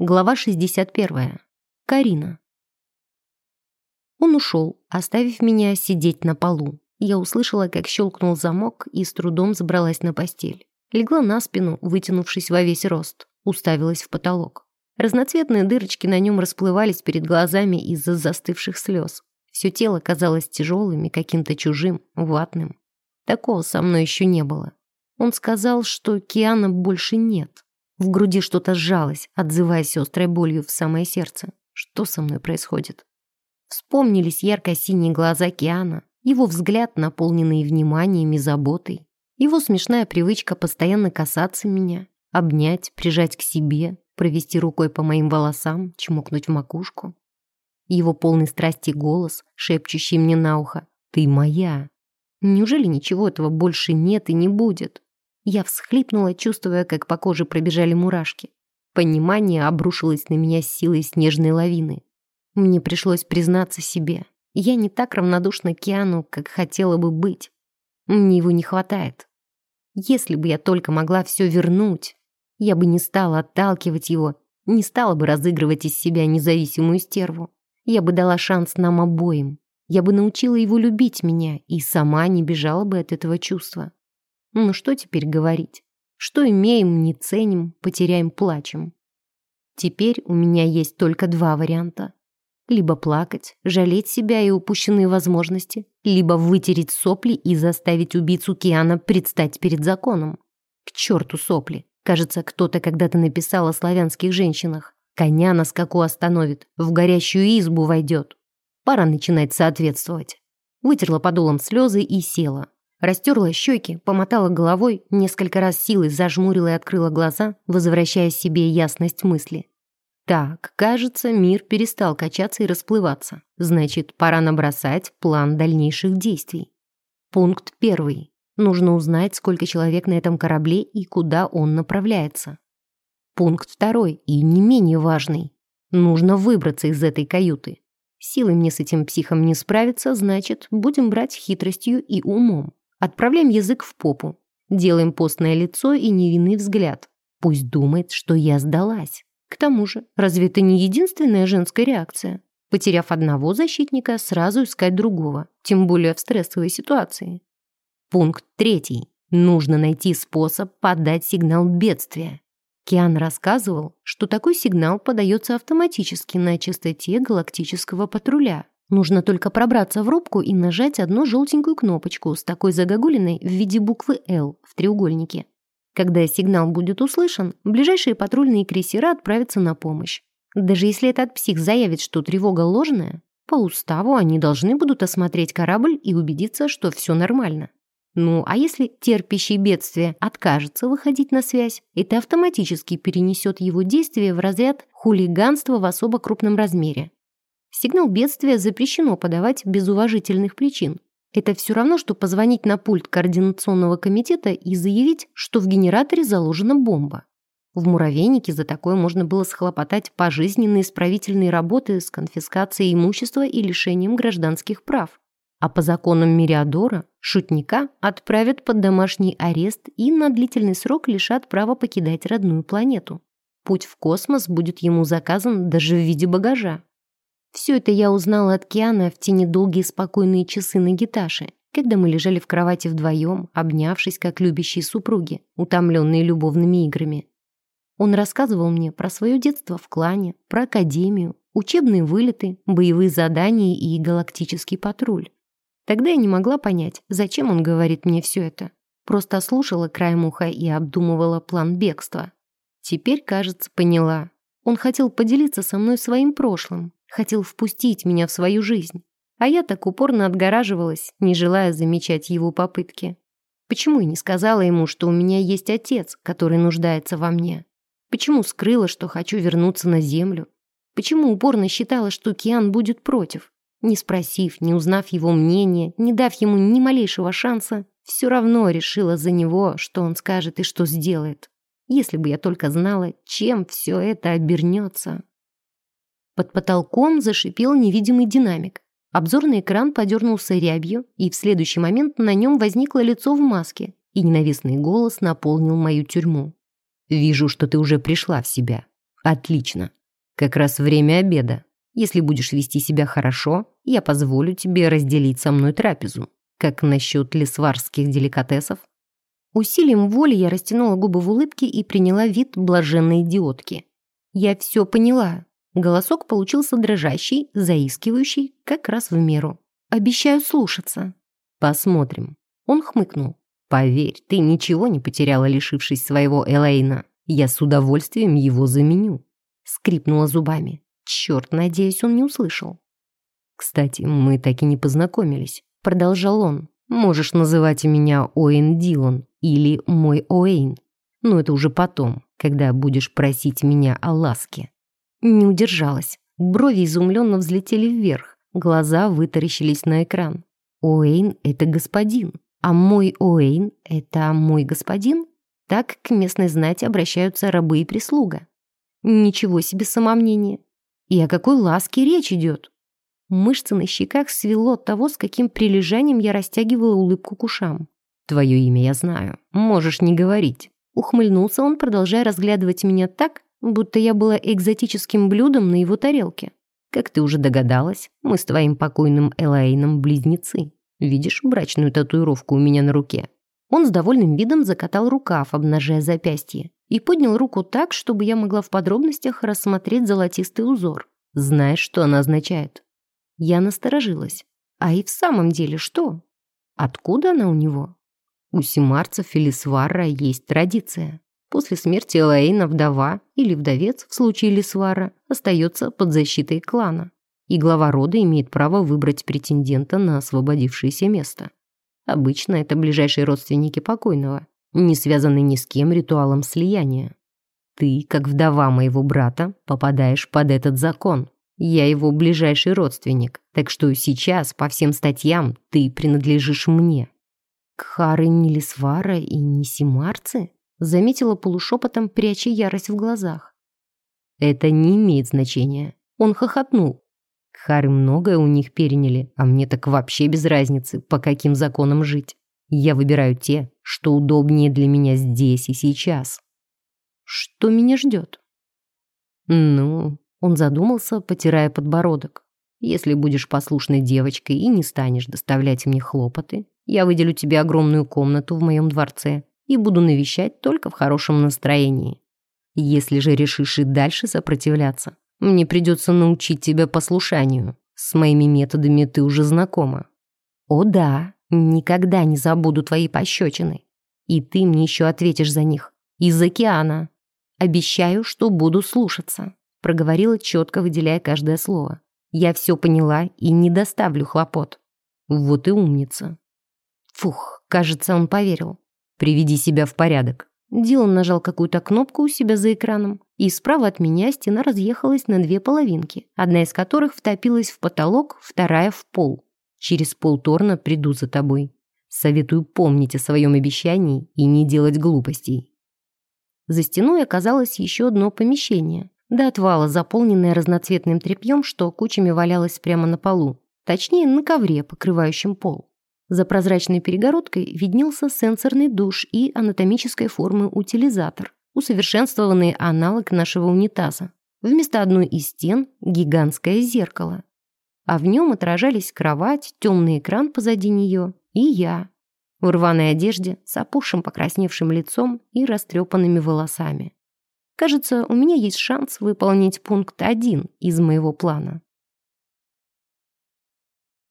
Глава 61. Карина. Он ушел, оставив меня сидеть на полу. Я услышала, как щелкнул замок и с трудом забралась на постель. Легла на спину, вытянувшись во весь рост. Уставилась в потолок. Разноцветные дырочки на нем расплывались перед глазами из-за застывших слез. Все тело казалось тяжелым и каким-то чужим, ватным. Такого со мной еще не было. Он сказал, что Киана больше нет. В груди что-то сжалось, отзываясь острой болью в самое сердце. Что со мной происходит? Вспомнились ярко-синие глаза Киана, его взгляд, наполненный вниманием и заботой, его смешная привычка постоянно касаться меня, обнять, прижать к себе, провести рукой по моим волосам, чмокнуть в макушку. Его полный страсти голос, шепчущий мне на ухо «Ты моя». Неужели ничего этого больше нет и не будет? Я всхлипнула, чувствуя, как по коже пробежали мурашки. Понимание обрушилось на меня с силой снежной лавины. Мне пришлось признаться себе. Я не так равнодушна Киану, как хотела бы быть. Мне его не хватает. Если бы я только могла все вернуть, я бы не стала отталкивать его, не стала бы разыгрывать из себя независимую стерву. Я бы дала шанс нам обоим. Я бы научила его любить меня и сама не бежала бы от этого чувства. Ну что теперь говорить? Что имеем, не ценим, потеряем, плачем. Теперь у меня есть только два варианта. Либо плакать, жалеть себя и упущенные возможности, либо вытереть сопли и заставить убийцу Киана предстать перед законом. К черту сопли. Кажется, кто-то когда-то написал о славянских женщинах. Коня на скаку остановит, в горящую избу войдет. Пора начинать соответствовать. Вытерла подолом слезы и села. Растерла щеки, помотала головой, несколько раз силой зажмурила и открыла глаза, возвращая себе ясность мысли. Так, кажется, мир перестал качаться и расплываться. Значит, пора набросать план дальнейших действий. Пункт первый. Нужно узнать, сколько человек на этом корабле и куда он направляется. Пункт второй и не менее важный. Нужно выбраться из этой каюты. Силой мне с этим психом не справиться, значит, будем брать хитростью и умом. Отправляем язык в попу. Делаем постное лицо и невинный взгляд. Пусть думает, что я сдалась. К тому же, разве это не единственная женская реакция? Потеряв одного защитника, сразу искать другого, тем более в стрессовой ситуации. Пункт третий. Нужно найти способ подать сигнал бедствия. Киан рассказывал, что такой сигнал подается автоматически на частоте галактического патруля, Нужно только пробраться в рубку и нажать одну желтенькую кнопочку с такой загогулиной в виде буквы «Л» в треугольнике. Когда сигнал будет услышан, ближайшие патрульные крейсера отправятся на помощь. Даже если этот псих заявит, что тревога ложная, по уставу они должны будут осмотреть корабль и убедиться, что все нормально. Ну, а если терпящий бедствие откажется выходить на связь, это автоматически перенесет его действие в разряд хулиганства в особо крупном размере. Сигнал бедствия запрещено подавать без уважительных причин. Это все равно, что позвонить на пульт координационного комитета и заявить, что в генераторе заложена бомба. В муравейнике за такое можно было схлопотать пожизненные исправительные работы с конфискацией имущества и лишением гражданских прав. А по законам Мириадора шутника отправят под домашний арест и на длительный срок лишат права покидать родную планету. Путь в космос будет ему заказан даже в виде багажа. Все это я узнала от Киана в те недолгие спокойные часы на гиташе, когда мы лежали в кровати вдвоем, обнявшись как любящие супруги, утомленные любовными играми. Он рассказывал мне про свое детство в клане, про академию, учебные вылеты, боевые задания и галактический патруль. Тогда я не могла понять, зачем он говорит мне все это. Просто слушала краем уха и обдумывала план бегства. Теперь, кажется, поняла. Он хотел поделиться со мной своим прошлым, Хотел впустить меня в свою жизнь. А я так упорно отгораживалась, не желая замечать его попытки. Почему я не сказала ему, что у меня есть отец, который нуждается во мне? Почему скрыла, что хочу вернуться на землю? Почему упорно считала, что Киан будет против? Не спросив, не узнав его мнения, не дав ему ни малейшего шанса, все равно решила за него, что он скажет и что сделает. Если бы я только знала, чем все это обернется. Под потолком зашипел невидимый динамик. Обзорный экран подернулся рябью, и в следующий момент на нем возникло лицо в маске, и ненавистный голос наполнил мою тюрьму. «Вижу, что ты уже пришла в себя. Отлично. Как раз время обеда. Если будешь вести себя хорошо, я позволю тебе разделить со мной трапезу. Как насчет лесварских деликатесов? Усилием воли я растянула губы в улыбке и приняла вид блаженной идиотки. Я все поняла. Голосок получился дрожащий, заискивающий, как раз в меру. Обещаю слушаться. Посмотрим. Он хмыкнул. Поверь, ты ничего не потеряла, лишившись своего Элейна. Я с удовольствием его заменю. Скрипнула зубами. Черт, надеюсь, он не услышал. Кстати, мы так и не познакомились. Продолжал он. Можешь называть меня Оэн Дилан или мой Оэйн. Но это уже потом, когда будешь просить меня о ласке. Не удержалась. Брови изумленно взлетели вверх. Глаза вытаращились на экран. Оэйн — это господин, а мой Оэйн — это мой господин? Так к местной знати обращаются рабы и прислуга. Ничего себе самомнение. И о какой ласке речь идет? Мышцы на щеках свело от того, с каким прилежанием я растягивала улыбку к ушам. «Твое имя я знаю. Можешь не говорить». Ухмыльнулся он, продолжая разглядывать меня так, будто я была экзотическим блюдом на его тарелке. Как ты уже догадалась, мы с твоим покойным Элайном близнецы. Видишь брачную татуировку у меня на руке?» Он с довольным видом закатал рукав, обнажая запястье, и поднял руку так, чтобы я могла в подробностях рассмотреть золотистый узор. Знаешь, что она означает? Я насторожилась. А и в самом деле что? Откуда она у него? У симарцев или свара есть традиция. После смерти Элаэйна вдова или вдовец в случае Лисвара остается под защитой клана, и глава рода имеет право выбрать претендента на освободившееся место. Обычно это ближайшие родственники покойного, не связанные ни с кем ритуалом слияния. Ты, как вдова моего брата, попадаешь под этот закон. Я его ближайший родственник, так что сейчас по всем статьям ты принадлежишь мне. Кхары не Лисвара и не Симарцы? Заметила полушепотом, пряча ярость в глазах. Это не имеет значения. Он хохотнул. Хары многое у них переняли, а мне так вообще без разницы, по каким законам жить. Я выбираю те, что удобнее для меня здесь и сейчас. Что меня ждет? Ну, он задумался, потирая подбородок. Если будешь послушной девочкой и не станешь доставлять мне хлопоты, я выделю тебе огромную комнату в моем дворце и буду навещать только в хорошем настроении. Если же решишь и дальше сопротивляться, мне придется научить тебя послушанию. С моими методами ты уже знакома. О да, никогда не забуду твои пощечины. И ты мне еще ответишь за них. Из океана. Обещаю, что буду слушаться. Проговорила четко, выделяя каждое слово. Я все поняла и не доставлю хлопот. Вот и умница. Фух, кажется, он поверил. «Приведи себя в порядок». Дилан нажал какую-то кнопку у себя за экраном, и справа от меня стена разъехалась на две половинки, одна из которых втопилась в потолок, вторая в пол. «Через полторна приду за тобой. Советую помнить о своем обещании и не делать глупостей». За стеной оказалось еще одно помещение, до отвала заполненное разноцветным тряпьем, что кучами валялось прямо на полу, точнее, на ковре, покрывающем пол. За прозрачной перегородкой виднелся сенсорный душ и анатомической формы утилизатор, усовершенствованный аналог нашего унитаза. Вместо одной из стен – гигантское зеркало. А в нем отражались кровать, темный экран позади нее и я. В рваной одежде, с опухшим покрасневшим лицом и растрепанными волосами. Кажется, у меня есть шанс выполнить пункт один из моего плана.